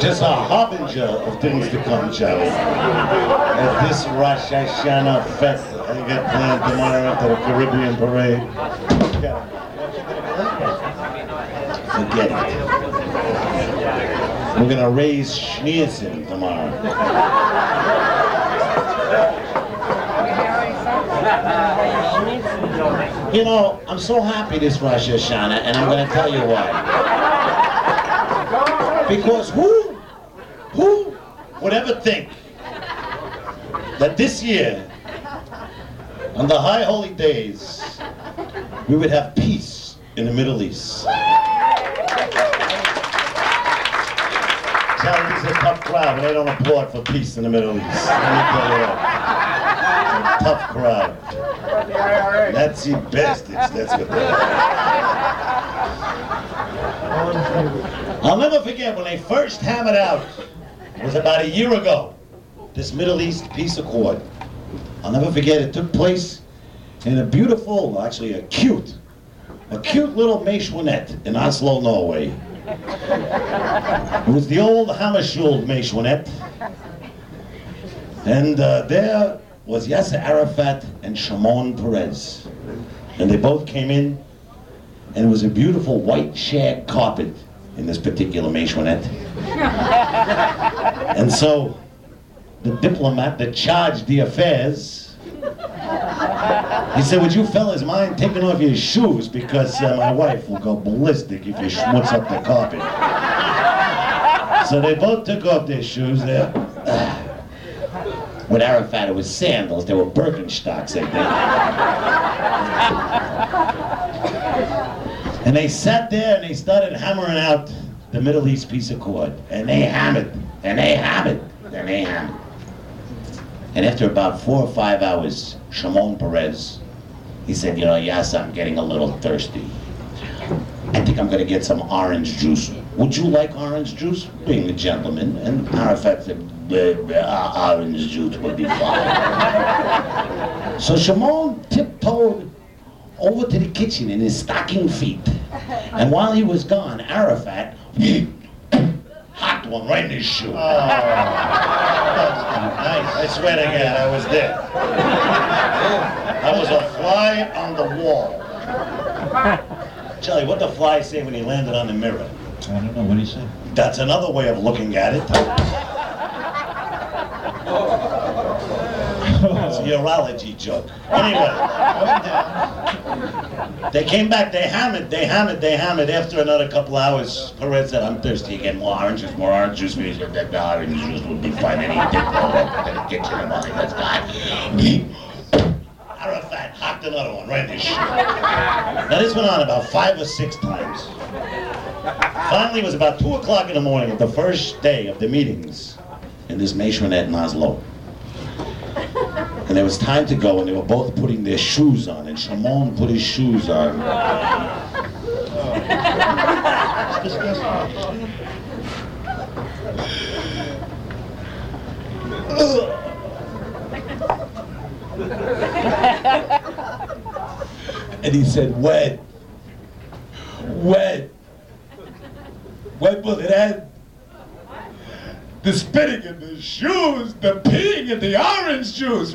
Just a harbinger of things to come, Charlie. At this Rosh Hashanah fest, I got planned tomorrow after the Caribbean parade. Forget it. We're gonna raise Schneerson tomorrow. You know, I'm so happy this Rosh Hashanah, and I'm gonna tell you why. Because who, who would ever think that this year, on the high holy days, we would have peace in the Middle East? Charlie, this a tough crowd, but they don't applaud for peace in the Middle East. Tough crowd. Nazi bastards, that's what they are. I'll never forget when they first hammered out, it was about a year ago, this Middle East peace accord. I'll never forget it took place in a beautiful, actually a cute, a cute little Meshwanet in Oslo, Norway. It was the old Hammarskjöld Meshwanet. And uh, there was Yasser Arafat and Shimon Peres. And they both came in, and it was a beautiful white shag carpet in this particular Meshwanet. and so, the diplomat that charged the affairs, he said, would you fellas mind taking off your shoes because uh, my wife will go ballistic if you schmutz up the carpet. So they both took off their shoes there. With Arafat, it was sandals. They were Birkenstocks, I think. And they sat there and they started hammering out the Middle East peace accord. And they hammered, and they hammered, and they hammered. And after about four or five hours, Shimon Peres, he said, you know, yes, I'm getting a little thirsty. I think I'm going to get some orange juice. Would you like orange juice? Being a gentleman. And "Uh, uh, orange juice would be fine. so Shimon tiptoed over to the kitchen in his stocking feet. And while he was gone, Arafat hocked one right in his shoe. Oh. Nice. I swear to God, I was there. I was a fly on the wall. Charlie, what the fly say when he landed on the mirror? I don't know, what do you say? That's another way of looking at it. It's a urology joke. Anyway, they came back, they hammered, they hammered, they hammered. After another couple hours, Peres said, I'm thirsty again. More orange juice, more orange juice. We said, that orange juice would be fine. And he did go over to the kitchen and behind us guy. Arafat hocked another one right in his. Now this went on about five or six times. Finally, it was about 2 o'clock in the morning of the first day of the meetings in this Meshwanet in. And it was time to go, and they were both putting their shoes on, and Shimon put his shoes on. and he said, When? When? When will it end? The spitting in the shoes, the peeing in the orange juice.